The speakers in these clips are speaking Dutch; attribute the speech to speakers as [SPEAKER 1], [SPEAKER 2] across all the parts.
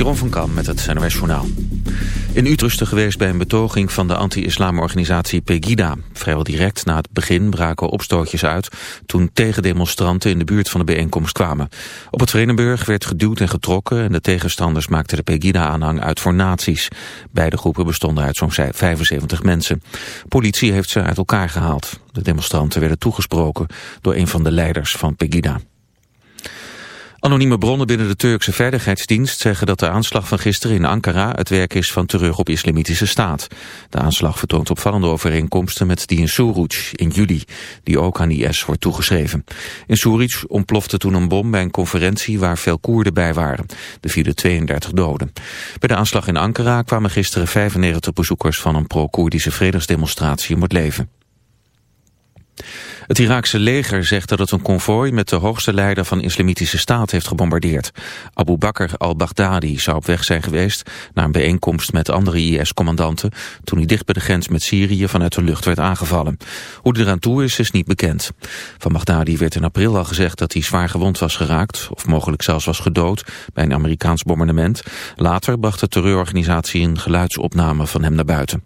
[SPEAKER 1] Jeroen van Kam met het NOS Journaal. In Utrecht geweest bij een betoging van de anti-islamorganisatie Pegida. Vrijwel direct na het begin braken opstootjes uit... toen tegendemonstranten in de buurt van de bijeenkomst kwamen. Op het Vredenburg werd geduwd en getrokken... en de tegenstanders maakten de Pegida-aanhang uit voor nazi's. Beide groepen bestonden uit zo'n 75 mensen. Politie heeft ze uit elkaar gehaald. De demonstranten werden toegesproken door een van de leiders van Pegida. Anonieme bronnen binnen de Turkse Veiligheidsdienst zeggen dat de aanslag van gisteren in Ankara het werk is van terug op islamitische staat. De aanslag vertoont opvallende overeenkomsten met die in Suruc in juli, die ook aan IS wordt toegeschreven. In Suruc ontplofte toen een bom bij een conferentie waar veel Koerden bij waren. Er vielen 32 doden. Bij de aanslag in Ankara kwamen gisteren 95 bezoekers van een pro-Koerdische vredesdemonstratie om het leven. Het Iraakse leger zegt dat het een konvooi met de hoogste leider van islamitische staat heeft gebombardeerd. Abu Bakr al-Baghdadi zou op weg zijn geweest naar een bijeenkomst met andere IS-commandanten toen hij dicht bij de grens met Syrië vanuit de lucht werd aangevallen. Hoe hij eraan toe is, is niet bekend. Van Baghdadi werd in april al gezegd dat hij zwaar gewond was geraakt, of mogelijk zelfs was gedood, bij een Amerikaans bombardement. Later bracht de terreurorganisatie een geluidsopname van hem naar buiten.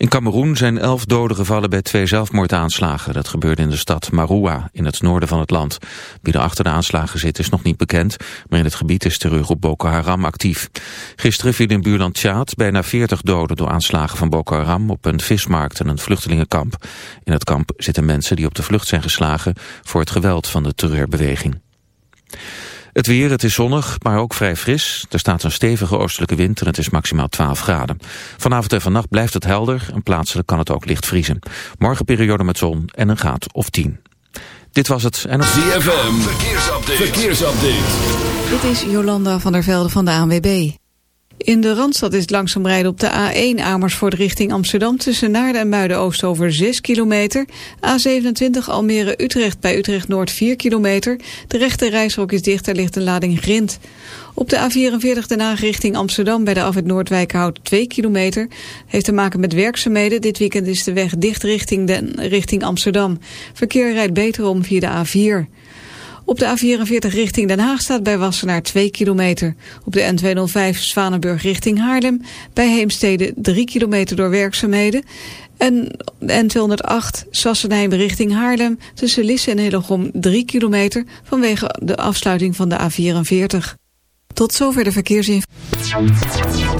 [SPEAKER 1] In Cameroen zijn elf doden gevallen bij twee zelfmoordaanslagen. Dat gebeurde in de stad Marua, in het noorden van het land. Wie er achter de aanslagen zit is nog niet bekend, maar in het gebied is terreur op Boko Haram actief. Gisteren viel in buurland Tjaad bijna 40 doden door aanslagen van Boko Haram op een vismarkt en een vluchtelingenkamp. In het kamp zitten mensen die op de vlucht zijn geslagen voor het geweld van de terreurbeweging. Het weer, het is zonnig, maar ook vrij fris. Er staat een stevige oostelijke wind en het is maximaal 12 graden. Vanavond en vannacht blijft het helder en plaatselijk kan het ook licht vriezen. Morgen periode met zon en een graad of 10. Dit was het en...
[SPEAKER 2] ZFM, verkeersupdate. verkeersupdate.
[SPEAKER 3] Dit is Jolanda van der Velde van de ANWB. In de Randstad is het langzaam rijden op de A1 Amersfoort richting Amsterdam... tussen Naarden en Muiden-Oost over 6 kilometer. A27 Almere-Utrecht bij Utrecht-Noord 4 kilometer. De rechte reishok is dicht, er ligt een lading grind. Op de A44 Den Haag richting Amsterdam bij de afwit Noordwijkhout 2 kilometer. Heeft te maken met werkzaamheden. Dit weekend is de weg dicht richting, den, richting Amsterdam. Verkeer rijdt beter om via de A4. Op de A44 richting Den Haag staat bij Wassenaar 2 kilometer. Op de N205 Zwanenburg richting Haarlem. Bij Heemstede 3 kilometer door werkzaamheden. En N208 Sassenheim richting Haarlem. Tussen Lisse en Hillegom 3 kilometer vanwege de afsluiting van de A44. Tot zover de verkeersinformatie.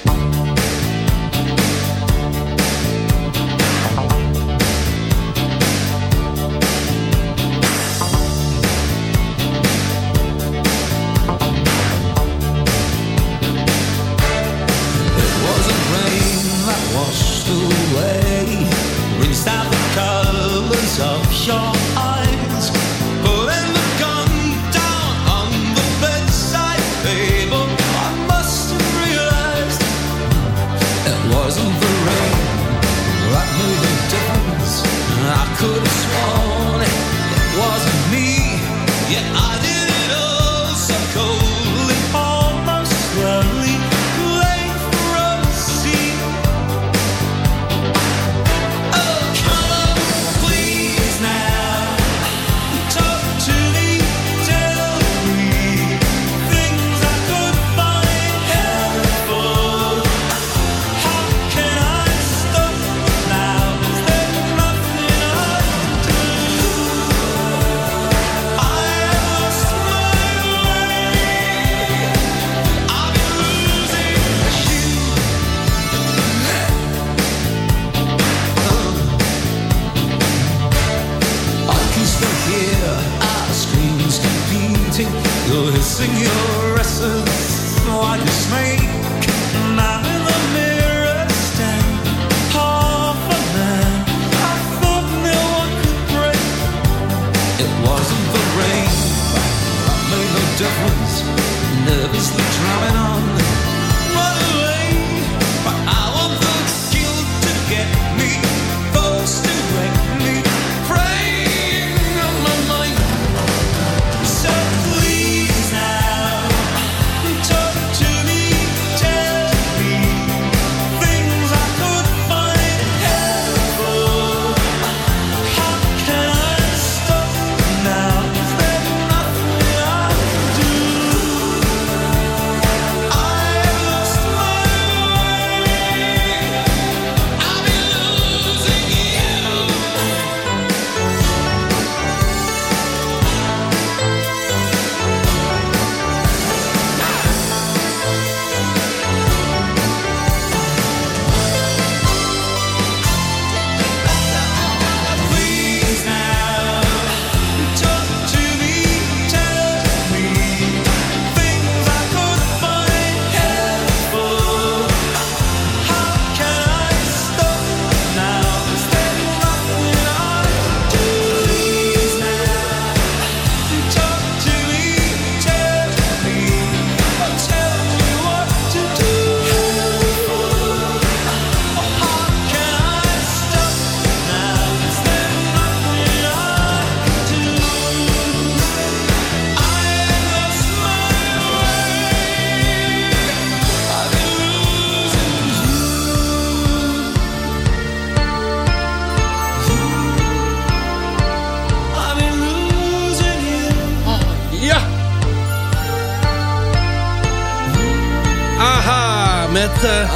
[SPEAKER 4] met... Eh,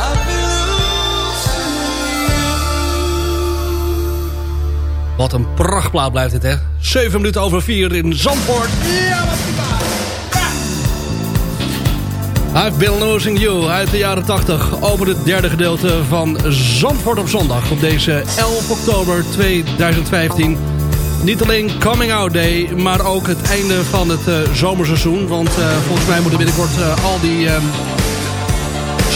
[SPEAKER 4] wat een prachtplaat blijft dit, hè? 7 minuten over 4 in Zandvoort. Ja, wat. I've Been Losing You uit de jaren 80. Over het derde gedeelte van Zandvoort op zondag. Op deze 11 oktober 2015. Niet alleen Coming Out Day, maar ook het einde van het eh, zomerseizoen. Want eh, volgens mij moeten binnenkort al die ehm,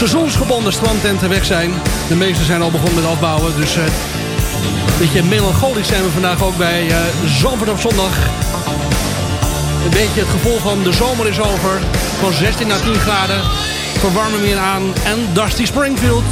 [SPEAKER 4] seizoensgebonden strandtenten weg zijn. De meeste zijn al begonnen met afbouwen. Dus uh, een beetje melancholisch zijn we vandaag ook bij uh, Zandvoort op zondag. Een beetje het gevoel van de zomer is over. Van 16 naar 10 graden. Verwarmen weer aan. En Dusty Springfield.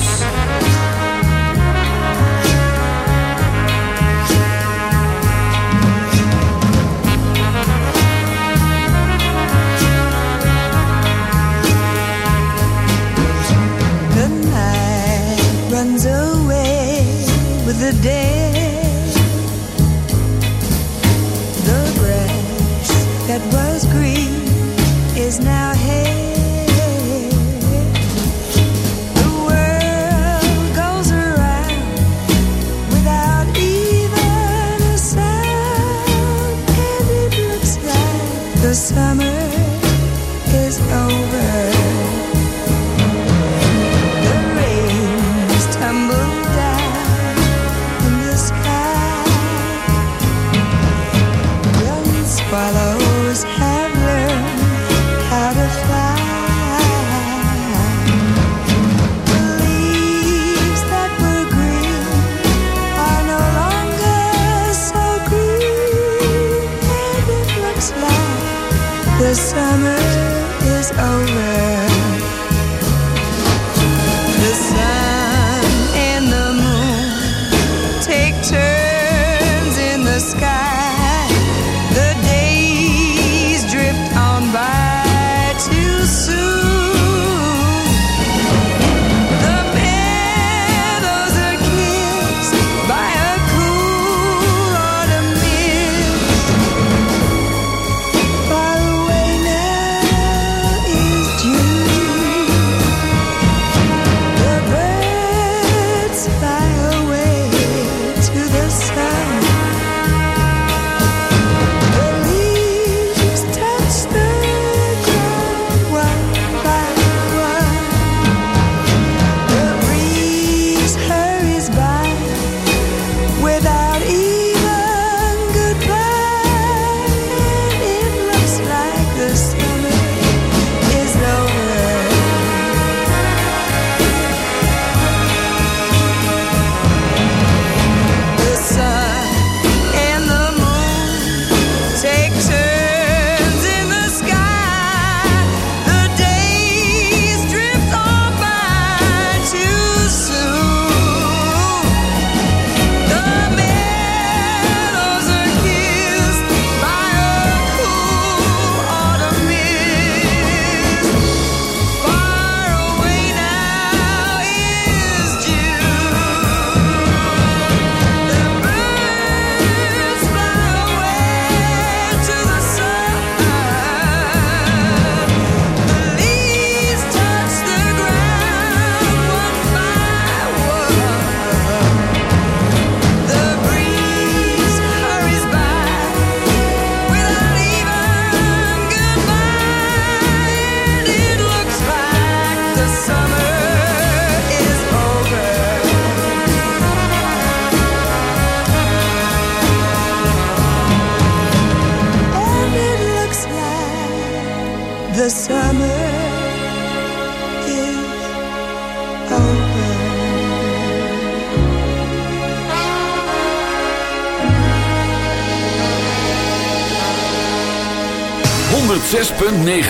[SPEAKER 5] today. The grass that was green is now hay.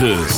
[SPEAKER 2] 106.9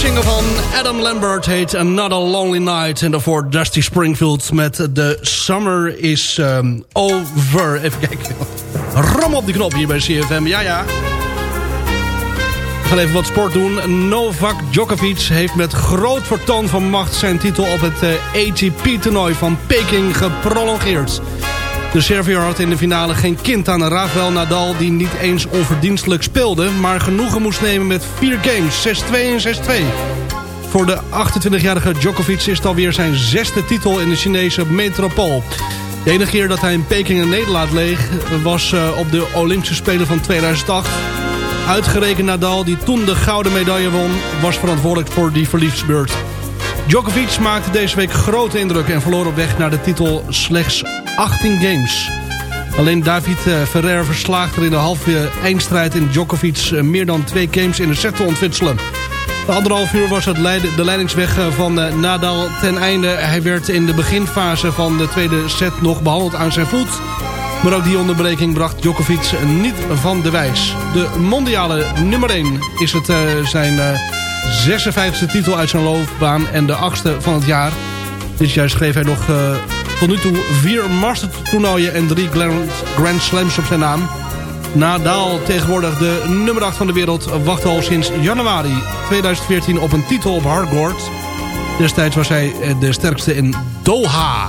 [SPEAKER 4] single van Adam Lambert heet Another Lonely Night. En daarvoor Dusty Springfield met The Summer is ehm, Over. Even kijken. Ram op die knop hier bij CFM. Ja, ja. We gaan even wat sport doen. Novak Djokovic heeft met groot vertoon van macht... zijn titel op het eh, ATP-toernooi van Peking geprolongeerd. De Serviër had in de finale geen kind aan Rafael Nadal... die niet eens onverdienstelijk speelde... maar genoegen moest nemen met vier games, 6-2 en 6-2. Voor de 28-jarige Djokovic is het alweer zijn zesde titel in de Chinese metropool. De enige keer dat hij in Peking een nederlaag leeg... was eh, op de Olympische Spelen van 2008. Uitgerekend Nadal, die toen de gouden medaille won... was verantwoordelijk voor die verliefsbeurt. Djokovic maakte deze week grote indruk... en verloor op weg naar de titel slechts 18 games. Alleen David eh, Ferrer verslaagt er in de halve eindstrijd in Djokovic... eh, meer dan twee games in een set te ontwitselen. De anderhalf uur was het leid- de leidingsweg eh, van Nadal ten einde. Hij werd in de beginfase van de tweede set nog behandeld aan zijn voet. Maar ook die onderbreking bracht Djokovic niet van de wijs. De mondiale nummer 1 is het zijn eh 56e titel uit zijn loopbaan en de achtste van het jaar. Dit jaar schreef hij nog tot nu toe vier Masters toernooien en drie Grand, Grand Slams op zijn naam. Nadal, tegenwoordig de nummer 8 van de wereld, wacht al sinds januari 2014 op een titel op hardcourt. Destijds was hij eh, de sterkste in Doha.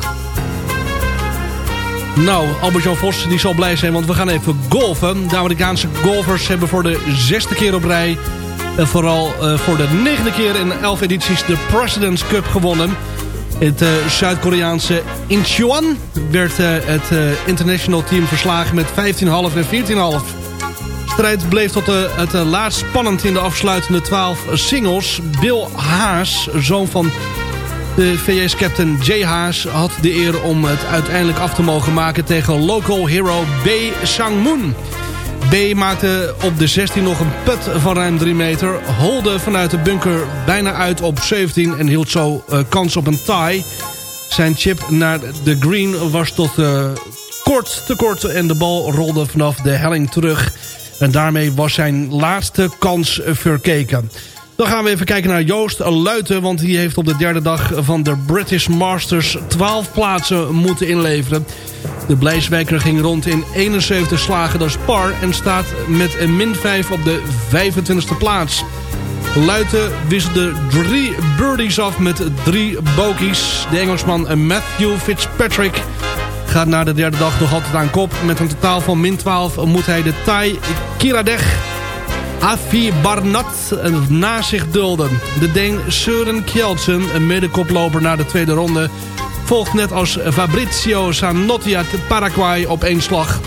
[SPEAKER 4] Nou, Albert-Jan Vos die zal blij zijn, want we gaan even golfen. De Amerikaanse golfers hebben voor de zesde keer op rij... en vooral eh, voor de negende keer in elf edities de President's Cup gewonnen. Het eh, Zuid-Koreaanse Incheon werd eh, het eh, international team verslagen met 15,5 en 14,5. De strijd bleef tot het laatst spannend in de afsluitende 12 singles. Bill Haas, zoon van de VS-captain Jay Haas had de eer om het uiteindelijk af te mogen maken tegen local hero B. Sang-moon. B maakte op de 16 nog een put van ruim 3 meter. Holde vanuit de bunker bijna uit op 17 en hield zo eh, kans op een tie. Zijn chip naar de green was tot eh, kort te kort en de bal rolde vanaf de helling terug. En daarmee was zijn laatste kans verkeken. Dan gaan we even kijken naar Joost Luiten. Want die heeft op de derde dag van de British Masters 12 plaatsen moeten inleveren. De Blijswijker ging rond in 71 slagen, dat is par. En staat met een min 5 op de 25e plaats. Luiten wisselde drie birdies af met drie bogies. De Engelsman Matthew Fitzpatrick gaat na de derde dag nog altijd aan kop. Met een totaal van min 12 moet hij de Thai Kiradech Afi Barnat na zich dulden. De Deen Søren Kjeldsen, een medekoploper naar de tweede ronde... volgt net als Fabrizio Zanotti uit Paraguay op één slag.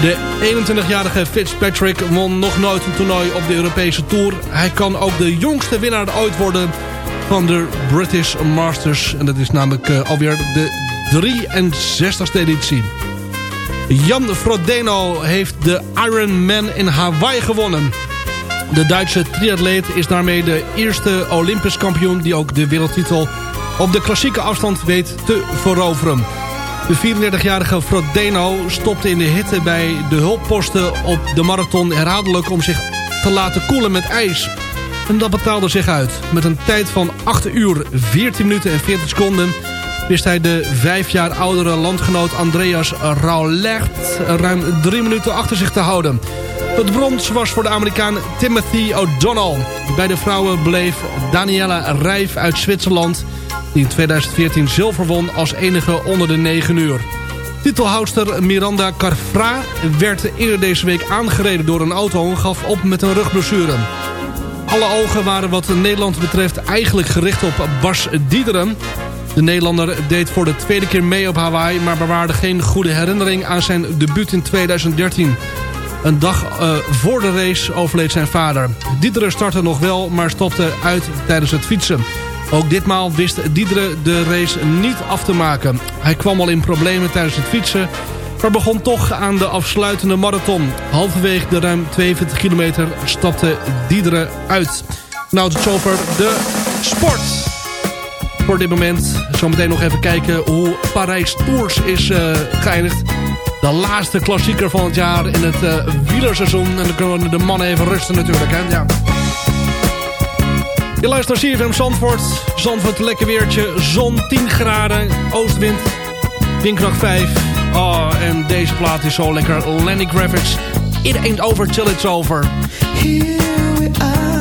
[SPEAKER 4] De 21-jarige Fitzpatrick won nog nooit een toernooi op de Europese Tour. Hij kan ook de jongste winnaar ooit worden van de British Masters. En dat is namelijk uh, alweer de 63ste editie. Jan Frodeno heeft de Ironman in Hawaii gewonnen. De Duitse triatleet is daarmee de eerste Olympisch kampioen... die ook de wereldtitel op de klassieke afstand weet te veroveren. De 34-jarige Frodeno stopte in de hitte bij de hulpposten op de marathon herhaaldelijk... om zich te laten koelen met ijs. En dat betaalde zich uit. Met een tijd van 8 uur, 14 minuten en 40 seconden... wist hij de vijf jaar oudere landgenoot Andreas Raulert... ruim drie minuten achter zich te houden... Het brons was voor de Amerikaan Timothy O'Donnell. Bij de vrouwen bleef Daniela Rijf uit Zwitserland... die in 2014 zilver won als enige onder de 9 uur. Titelhoudster Miranda Carfra werd eerder deze week aangereden door een auto... en gaf op met een rugblessure. Alle ogen waren wat Nederland betreft eigenlijk gericht op Bas Diederen... De Nederlander deed voor de tweede keer mee op Hawaii... maar bewaarde geen goede herinnering aan zijn debuut in 2013. Een dag uh, voor de race overleed zijn vader. Diederen startte nog wel, maar stopte uit tijdens het fietsen. Ook ditmaal wist Diederen de race niet af te maken. Hij kwam al in problemen tijdens het fietsen... maar begon toch aan de afsluitende marathon. Halverwege de ruim 42 kilometer stapte Diederen uit. Nou, tot zover de sport. Voor dit moment zometeen nog even kijken hoe Parijs Tours is uh, geëindigd de laatste klassieker van het jaar in het uh, wielerseizoen. En dan kunnen de mannen even rusten natuurlijk. Hè? Ja. Je luistert naar CFM Zandvoort. Zandvoort, lekker weertje. Zon, 10 graden. Oostwind, windkracht 5. Oh, en deze plaat is zo lekker. Lenny Graphics. It ain't over till it's over.
[SPEAKER 6] Here we are,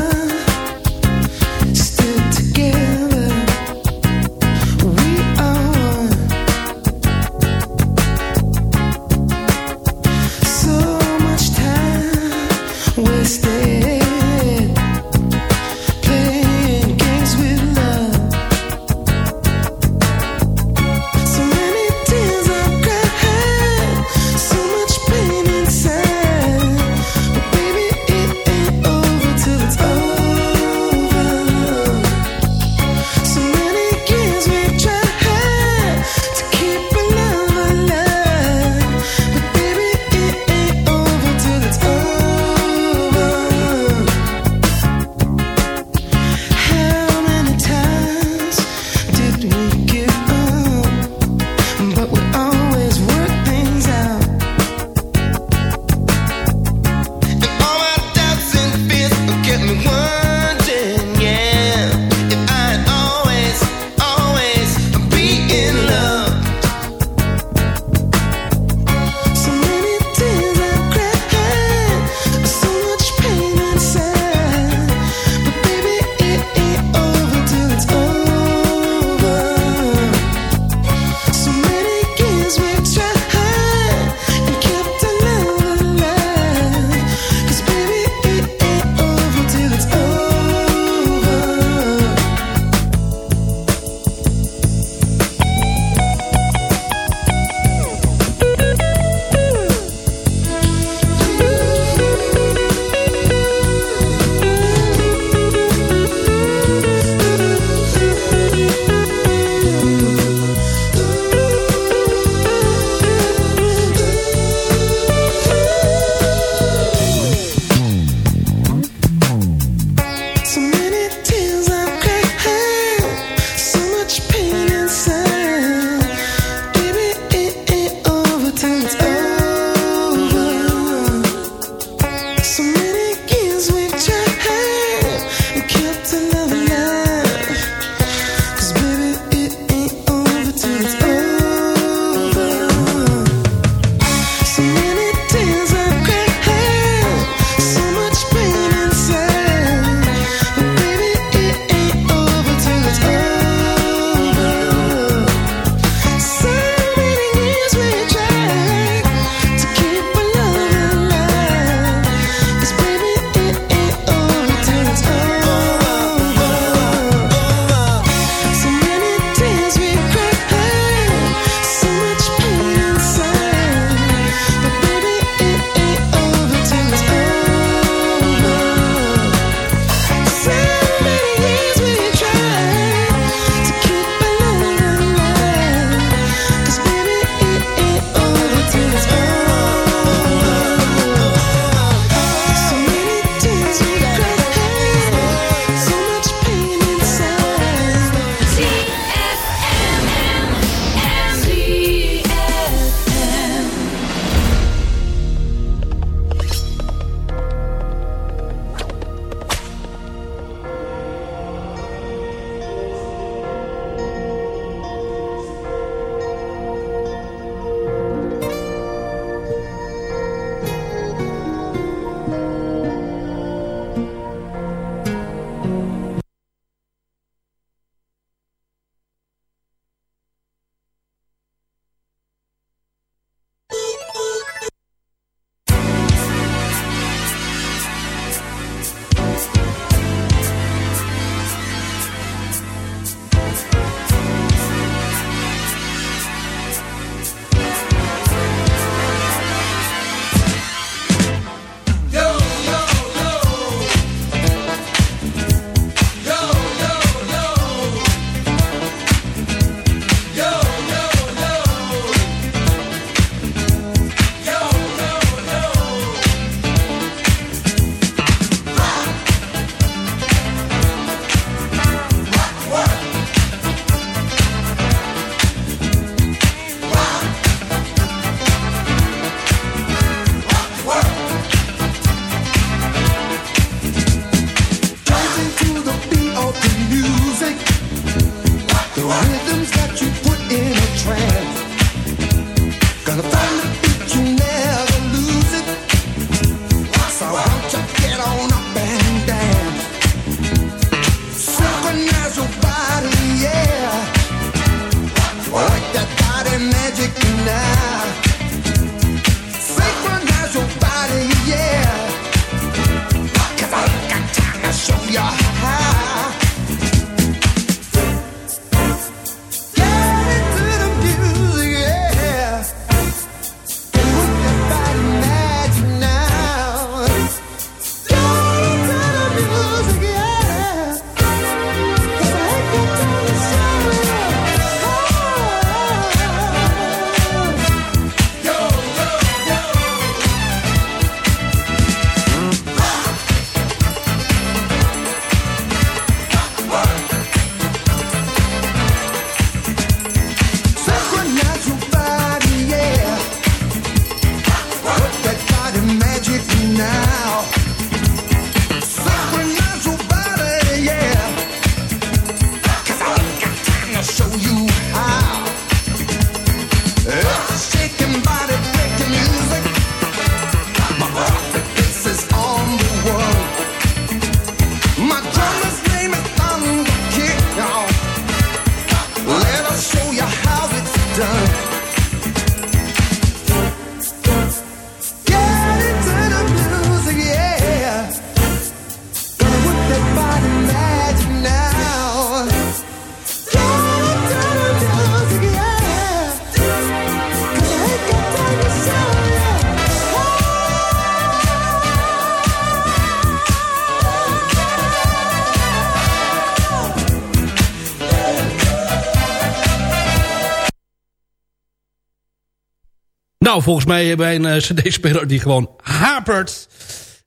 [SPEAKER 4] Nou, volgens mij hebben wij een eh, cd-speler die gewoon hapert.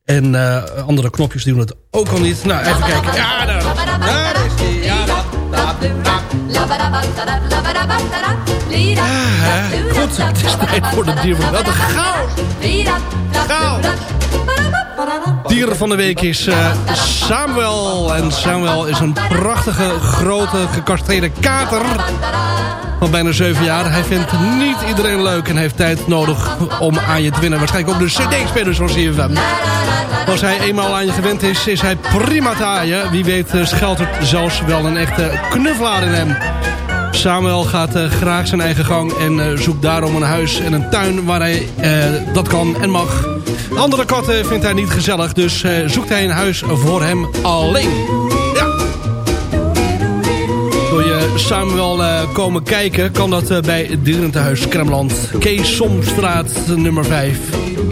[SPEAKER 4] En eh, andere knopjes doen het ook al niet. Nou, even kijken. Ja, daar, daar is die. Ja. Ah, goed, het is tijd voor de dier van gauw! Gauw! Dier van de week is eh, Samuel. En Samuel is een prachtige, grote, gecastreerde kater van bijna 7 jaar. Hij vindt niet iedereen leuk en heeft tijd nodig om aan je te winnen. Waarschijnlijk ook de cd-spelers van CFM. Als hij eenmaal aan je gewend is, is hij prima te haaien. Wie weet eh, schuilt er zelfs wel een echte knuffelaar in hem. Samuel gaat eh, graag zijn eigen gang en eh, zoekt daarom een huis en een tuin waar hij eh, dat kan en mag. Andere katten vindt hij niet gezellig, dus zoekt hij een huis voor hem alleen. Ja. Wil je Samuel komen kijken, kan dat bij Dierentehuis Kremland. Kees Somstraat nummer 5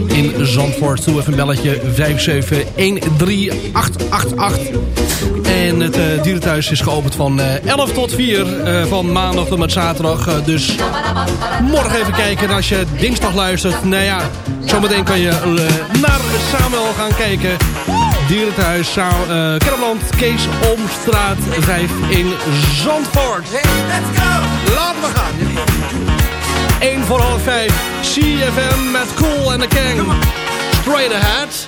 [SPEAKER 4] in Zandvoort. Doe even een belletje 5713888. En het eh dierenthuis is geopend van eh, 11 tot 4 eh, van maandag tot met zaterdag. Dus morgen even kijken. En als je dinsdag luistert, nou ja, zometeen kan je naar Samuel gaan kijken. Dierenthuis, Sa eh Kermeland, Kees Omstraat 5 in Zandvoort.
[SPEAKER 6] Let's go!
[SPEAKER 4] Laten we gaan. 1 voor half 5. CFM met Cool en de Kang. Straight ahead.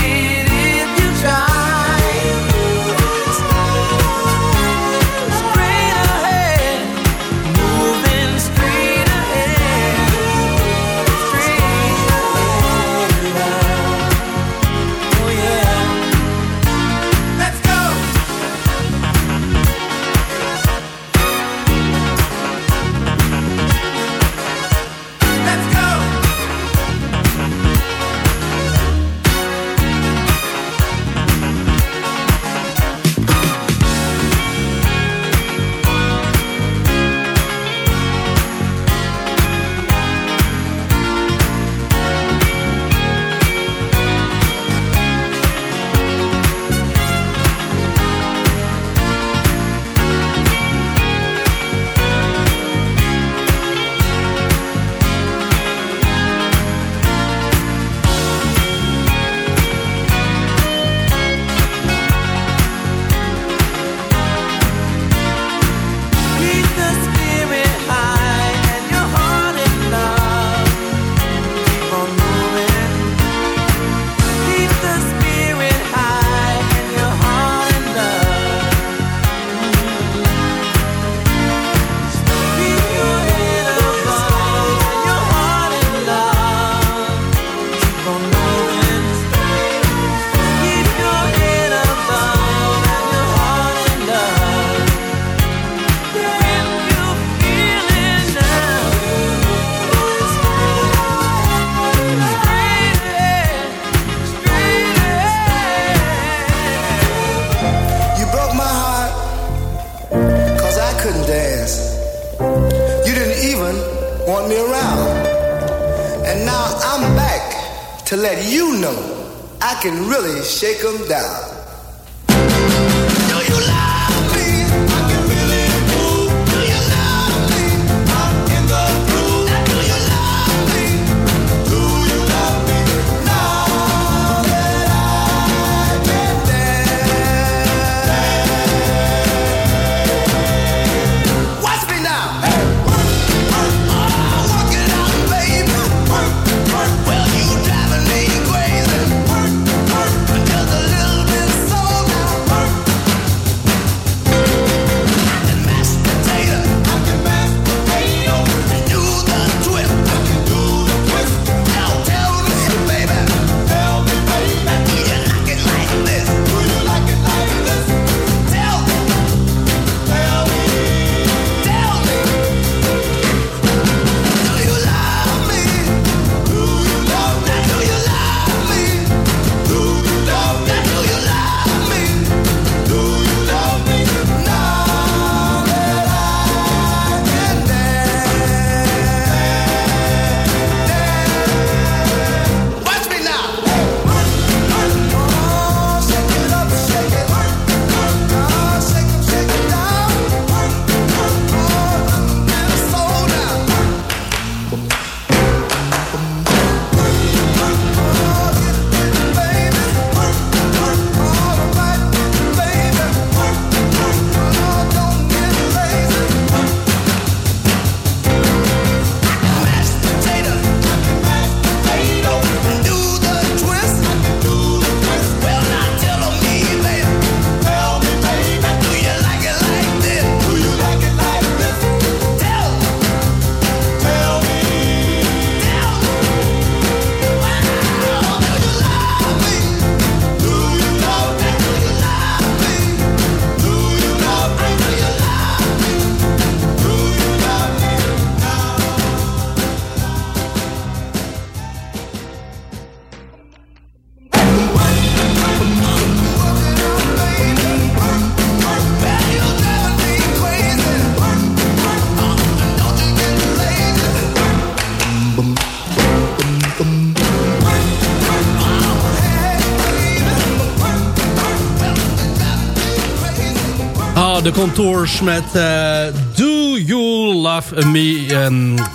[SPEAKER 4] De contours met eh, Do You Love Me.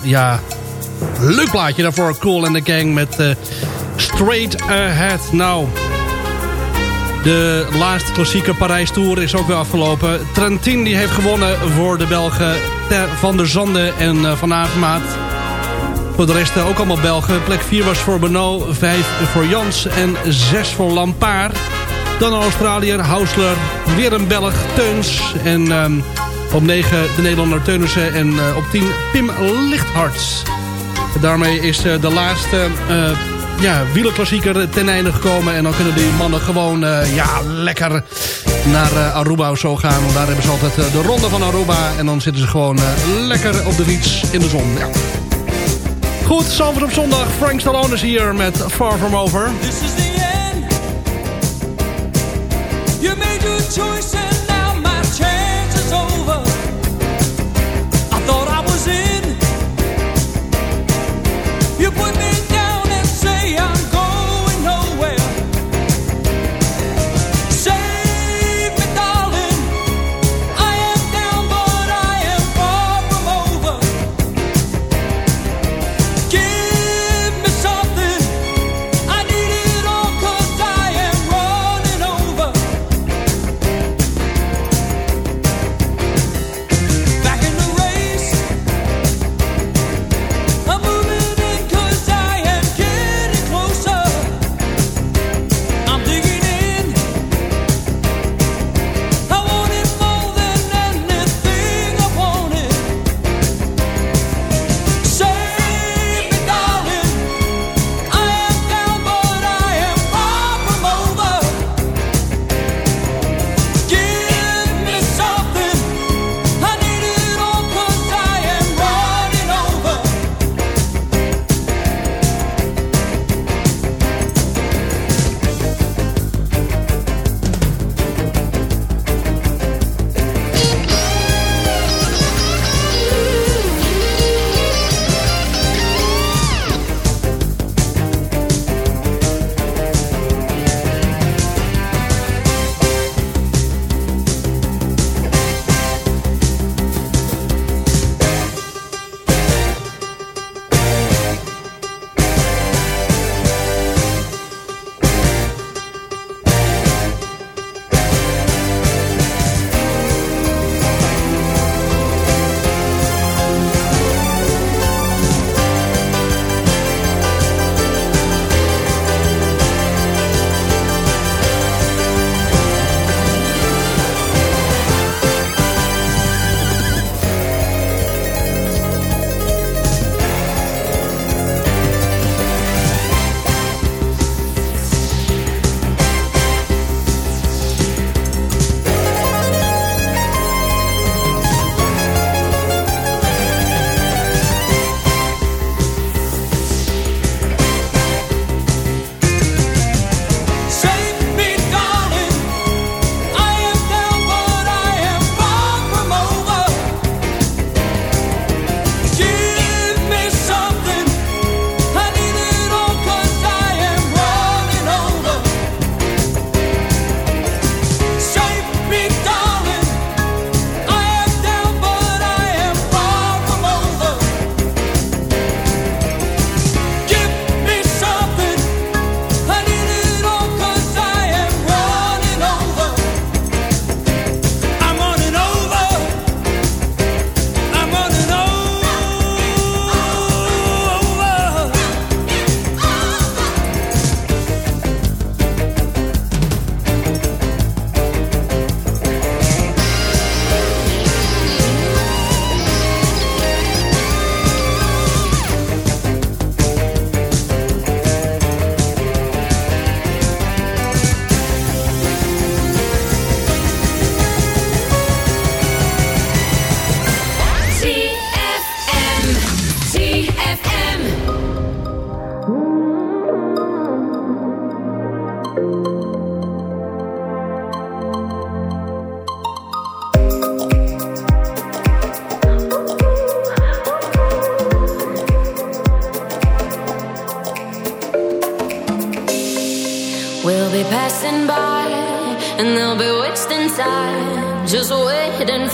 [SPEAKER 4] Ja, leuk plaatje daarvoor. Cool and the Gang met eh, Straight Ahead. Nou, de laatste klassieke Parijs Tour is ook weer afgelopen. Trentin die heeft gewonnen voor de Belgen Van der Zande en eh, Van Avermaat. Voor de rest ook allemaal Belgen. Plek 4 was voor Benoot, 5 voor Jans en 6 voor Lampaard. Dan een Australiër, Hausler, weer een Belg, Teuns. En ehm, op 9 de Nederlander Teunissen en eh, op 10 Pim Lichthart. Daarmee is eh, de laatste eh ja, wielerklassieker ten einde gekomen. En dan kunnen die mannen gewoon ja, lekker naar Aruba of zo gaan. Want daar hebben ze altijd de ronde van Aruba. En dan zitten ze gewoon lekker op de fiets in de zon. Ja. Goed, Zalvert op zondag. Frank Stallone is hier met Far From Over.
[SPEAKER 5] choices.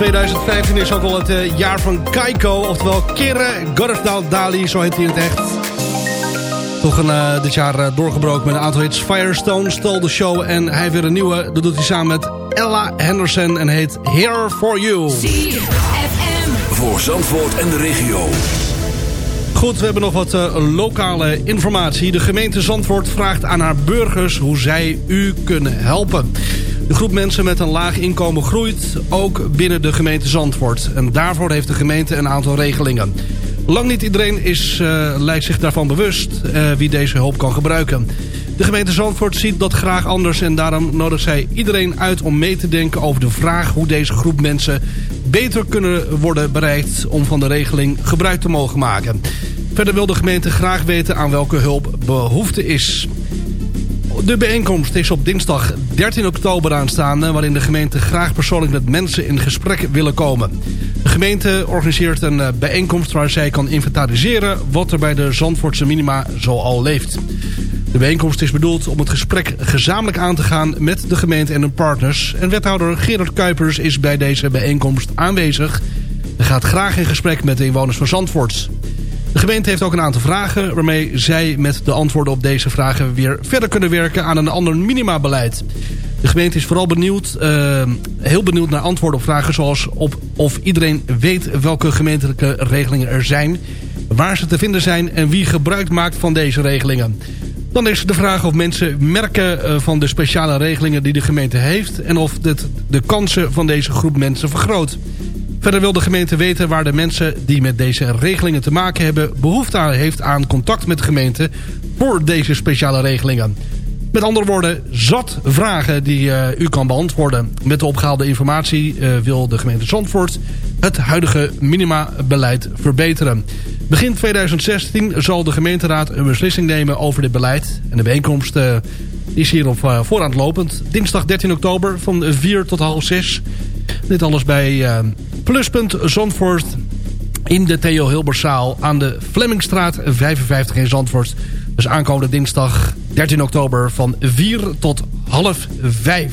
[SPEAKER 4] 2015 is ook wel het eh, jaar van Kaiko. Oftewel Kere Gordefdal Dali, zo heet hij in het echt. Toch een, eh, dit jaar eh, doorgebroken met een aantal hits. Firestone stole de show en hij heeft weer een nieuwe. Dat doet hij samen met Ella Henderson en heet Here For You.
[SPEAKER 7] Voor Zandvoort en de regio.
[SPEAKER 4] Goed, we hebben nog wat eh, lokale informatie. De gemeente Zandvoort vraagt aan haar burgers hoe zij u kunnen helpen. De groep mensen met een laag inkomen groeit, ook binnen de gemeente Zandvoort. En daarvoor heeft de gemeente een aantal regelingen. Lang niet iedereen is, eh, lijkt zich daarvan bewust eh, wie deze hulp kan gebruiken. De gemeente Zandvoort ziet dat graag anders en daarom nodigt zij iedereen uit om mee te denken over de vraag hoe deze groep mensen beter kunnen worden bereikt om van de regeling gebruik te mogen maken. Verder wil de gemeente graag weten aan welke hulp behoefte is. De bijeenkomst is op dinsdag 13 oktober aanstaande... waarin de gemeente graag persoonlijk met mensen in gesprek willen komen. De gemeente organiseert een eh, bijeenkomst waar zij kan inventariseren... wat er bij de Zandvoortse minima zoal leeft. De bijeenkomst is bedoeld om het gesprek gezamenlijk aan te gaan... met de gemeente en hun partners. En wethouder Gerard Kuipers is bij deze bijeenkomst aanwezig... en gaat graag in gesprek met de inwoners van Zandvoort. De gemeente heeft ook een aantal vragen... waarmee zij met de antwoorden op deze vragen weer verder kunnen werken... aan een ander minimabeleid. De gemeente is vooral benieuwd, eh, heel benieuwd naar antwoorden op vragen... zoals op of iedereen weet welke gemeentelijke regelingen er zijn... waar ze te vinden zijn en wie gebruik maakt van deze regelingen. Dan is de vraag of mensen merken eh, van de speciale regelingen die de gemeente heeft... en of dit de kansen van deze groep mensen vergroot. Verder wil de gemeente weten waar de mensen die met deze regelingen te maken hebben... behoefte aan heeft aan contact met de gemeente voor deze speciale regelingen. Met andere woorden, zat vragen die eh, u kan beantwoorden. Met de opgehaalde informatie eh, wil de gemeente Zandvoort het huidige minimabeleid verbeteren. Begin 2016 zal de gemeenteraad een beslissing nemen over dit beleid. En de bijeenkomst eh, is uh, vooraan lopend. Dinsdag 13 oktober van 4 tot half 6. Dit alles bij eh, Pluspunt Zandvoort in de Theo Hilberszaal aan de Flemmingstraat 55 in Zandvoort. Dus aankomende dinsdag 13 oktober van 4 tot half 5.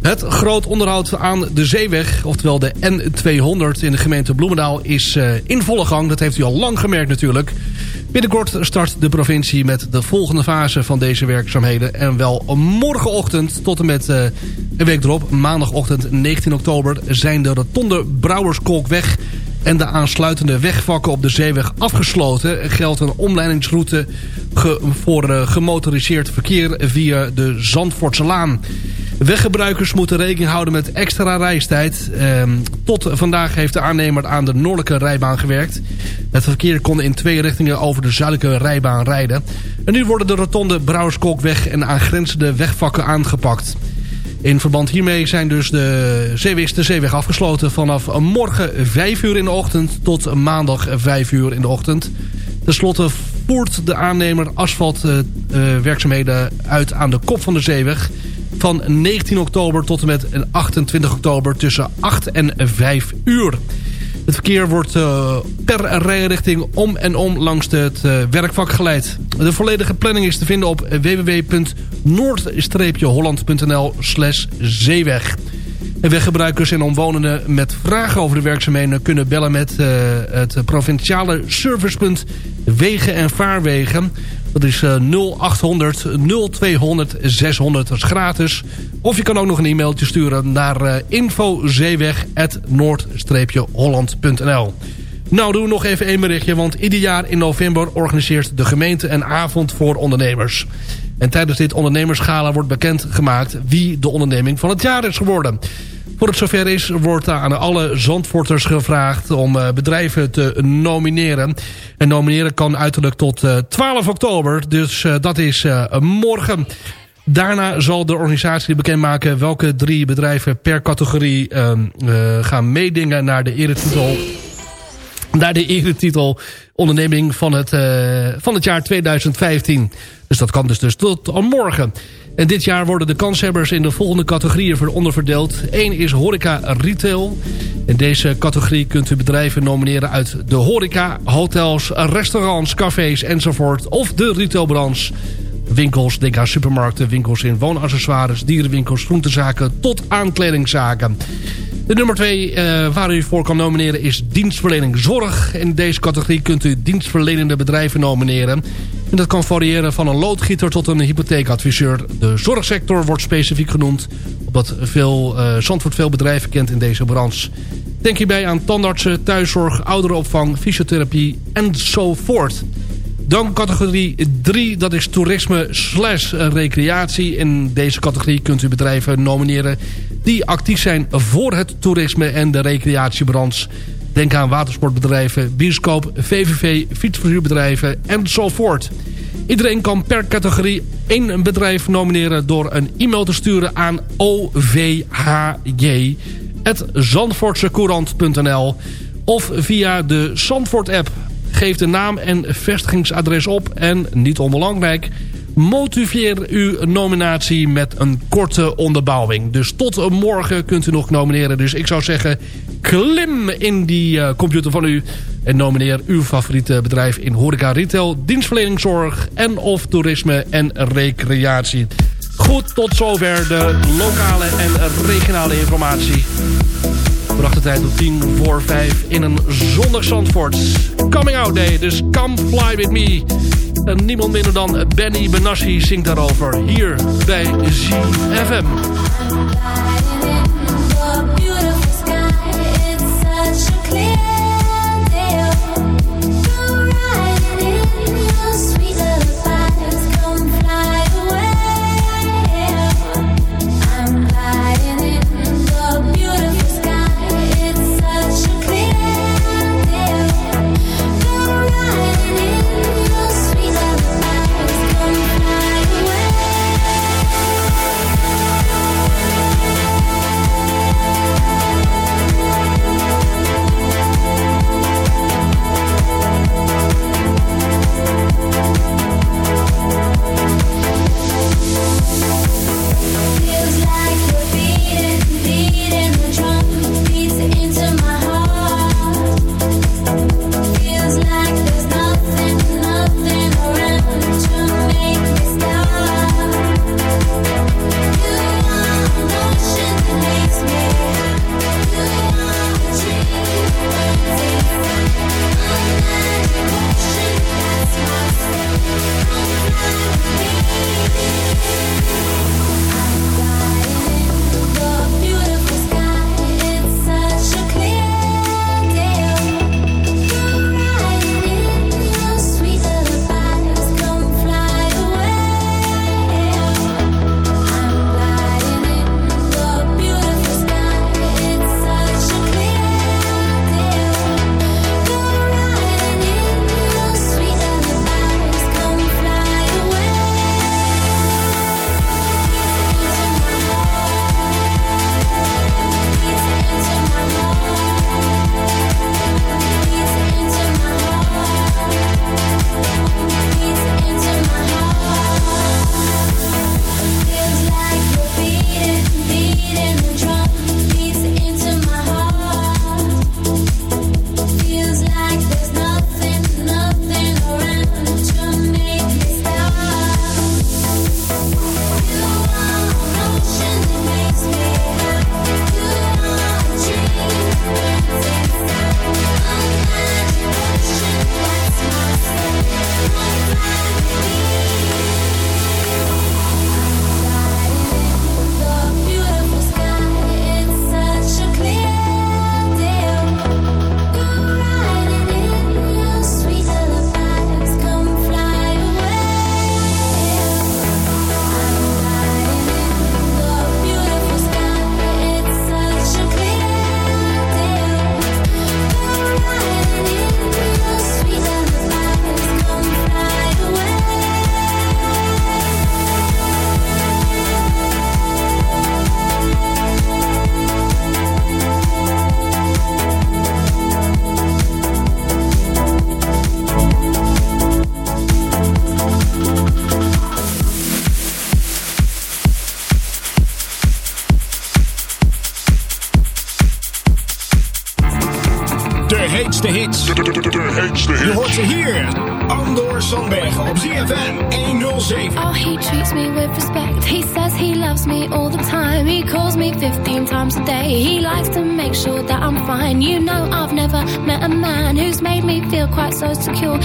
[SPEAKER 4] Het groot onderhoud aan de zeeweg, oftewel de N200 in de gemeente Bloemendaal, is uh, in volle gang. Dat heeft u al lang gemerkt natuurlijk. Binnenkort start de provincie met de volgende fase van deze werkzaamheden. En wel morgenochtend tot en met uh, een week erop, maandagochtend 19 oktober, zijn de rotonde Brouwerskolkweg en de aansluitende wegvakken op de zeeweg afgesloten. Geldt een omleidingsroute voor uh, gemotoriseerd verkeer via de Zandvoortse Laan. Weggebruikers moeten rekening houden met extra reistijd. Ehm, tot vandaag heeft de aannemer aan de noordelijke rijbaan gewerkt. Het verkeer kon in twee richtingen over de zuidelijke rijbaan rijden. En nu worden de rotonde Brouwerskolkweg en aangrenzende wegvakken aangepakt. In verband hiermee zijn dus de zeeweg, de zeeweg afgesloten vanaf morgen 5 uur in de ochtend tot maandag 5 uur in de ochtend. Ten slotte voert de aannemer asfaltwerkzaamheden uit aan de kop van de zeeweg van 19 oktober tot en met 28 oktober tussen 8 en 5 uur. Het verkeer wordt uh, per rijrichting om en om langs het uh, werkvak geleid. De volledige planning is te vinden op www.noord-holland.nl slash zeeweg. Weggebruikers en omwonenden met vragen over de werkzaamheden kunnen bellen met uh, het provinciale servicepunt Wegen en Vaarwegen. Dat is uh, 0800 0200 600, dat is gratis. Of je kan ook nog een e-mailtje sturen naar uh, infozeeweg.noord-holland.nl Nou, doen we nog even één berichtje, want ieder jaar in november organiseert de gemeente een avond voor ondernemers. En tijdens dit ondernemerschala wordt bekendgemaakt wie de onderneming van het jaar is geworden. Voor het zover is, wordt aan alle Zandvoorters gevraagd om uh, bedrijven te nomineren. En nomineren kan uiterlijk tot uh, 12 oktober, dus uh, dat is morgen. Daarna zal de organisatie bekendmaken welke drie bedrijven per categorie gaan meedingen naar de eretitel naar de eretitel onderneming van het, uh, van het jaar 2015. Dus dat kan dus, dus tot morgen. En dit jaar worden de kanshebbers in de volgende categorieën onderverdeeld. Eén is horeca retail. In deze categorie kunt u bedrijven nomineren uit de horeca, hotels, restaurants, cafés enzovoort. Of de retailbranche. Winkels, denk aan supermarkten, winkels in woonaccessoires, dierenwinkels, groentezaken tot aankledingzaken. De nummer twee uh, waar u voor kan nomineren is dienstverlening zorg. In deze categorie kunt u dienstverlenende bedrijven nomineren. En dat kan variëren van een loodgieter tot een hypotheekadviseur. De zorgsector wordt specifiek genoemd. Omdat veel, uh, Zandvoort veel bedrijven kent in deze branche. Denk hierbij aan tandartsen, thuiszorg, ouderenopvang, fysiotherapie enzovoort. Dan categorie 3, dat is toerisme slash recreatie. In deze categorie kunt u bedrijven nomineren die actief zijn voor het toerisme en de recreatiebranche. Denk aan watersportbedrijven, bioscoop, VVV, fietsverhuurbedrijven enzovoort. Iedereen kan per categorie één bedrijf nomineren door een e-mail te sturen aan ovhj.zandvoortsecourant.nl of via de Zandvoort app. Geef de naam en vestigingsadres op en, niet onbelangrijk, motiveer uw nominatie met een korte onderbouwing. Dus tot morgen kunt u nog nomineren. Dus ik zou zeggen, klim in die uh, computer van u en nomineer uw favoriete bedrijf in horeca, retail, dienstverleningszorg en of toerisme en recreatie. Goed, tot zover de lokale en regionale informatie. Bracht de tijd op 10 voor 5 in een zondag Zandvoort. Coming out day, dus come fly with me. En niemand minder dan Benny Benassi zingt daarover. Hier bij ZFM.
[SPEAKER 8] so secure.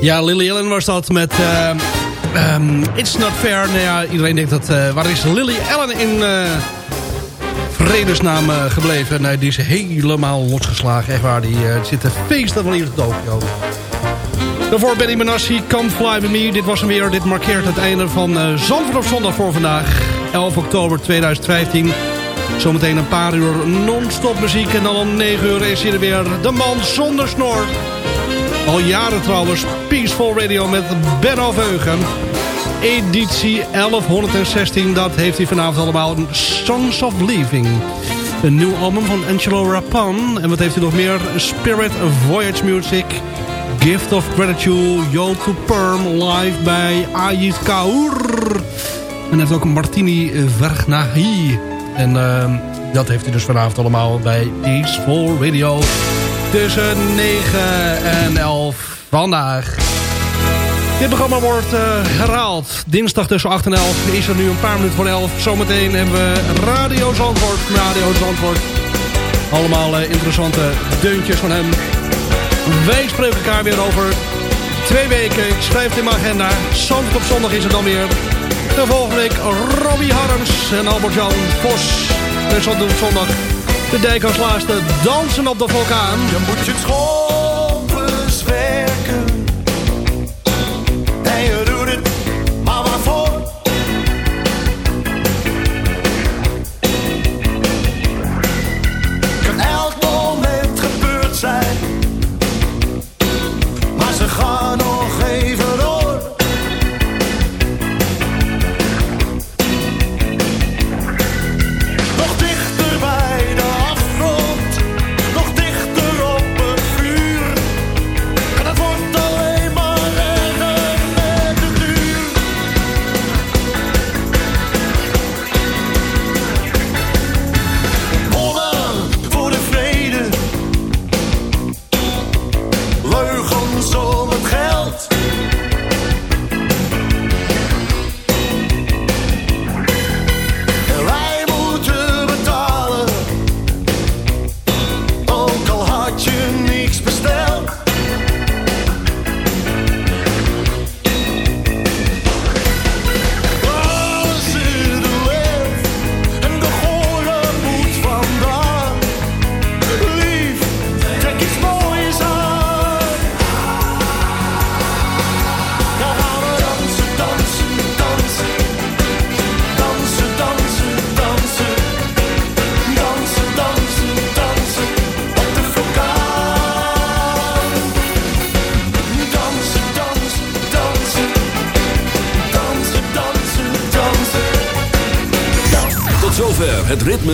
[SPEAKER 4] Ja, Lily Allen was dat met eh, ehm, It's Not Fair. Nou iedereen denkt dat... Eh, waar is Lily Allen in eh, vredesnaam gebleven? Nee, die is helemaal losgeslagen. Echt waar, die zit te feesten van hier in Tokio. Daarvoor Benny Manassi Come Fly With Me. Dit was hem weer. Dit markeert het einde van uh, Zandvoort zondag voor vandaag. 11 oktober 2015. Zometeen een paar uur non-stop muziek. En dan om 9 uur is hier weer de man zonder snor. Al jaren trouwens, Peaceful Radio met Benno Veugen. Editie 1116, dat heeft hij vanavond allemaal. Songs of Leaving. Een nieuw album van Angelo Rapan. En wat heeft hij nog meer? Spirit of Voyage Music. Gift of Gratitude. Yo to Perm. Live bij Ayid Kaur. En hij heeft ook Martini Vergnahi. En ehm, dat heeft hij dus vanavond allemaal bij Peaceful Radio tussen 9 en 11 vandaag. Dit programma wordt uh, herhaald. Dinsdag tussen 8 en 11 is er nu een paar minuten voor 11. Zometeen hebben we Radio Zandvoort. Radio Zandvoort. Allemaal uh, interessante deuntjes van hem. Wij spreken elkaar weer over twee weken. Ik schrijf het in mijn agenda. Zandvoort op zondag is het dan weer. De volgende week Robbie Harms en Albert-Jan Vos. Dus op zondag de Dijkers laatste dansen op de vulkaan.
[SPEAKER 6] Je moet je
[SPEAKER 7] school.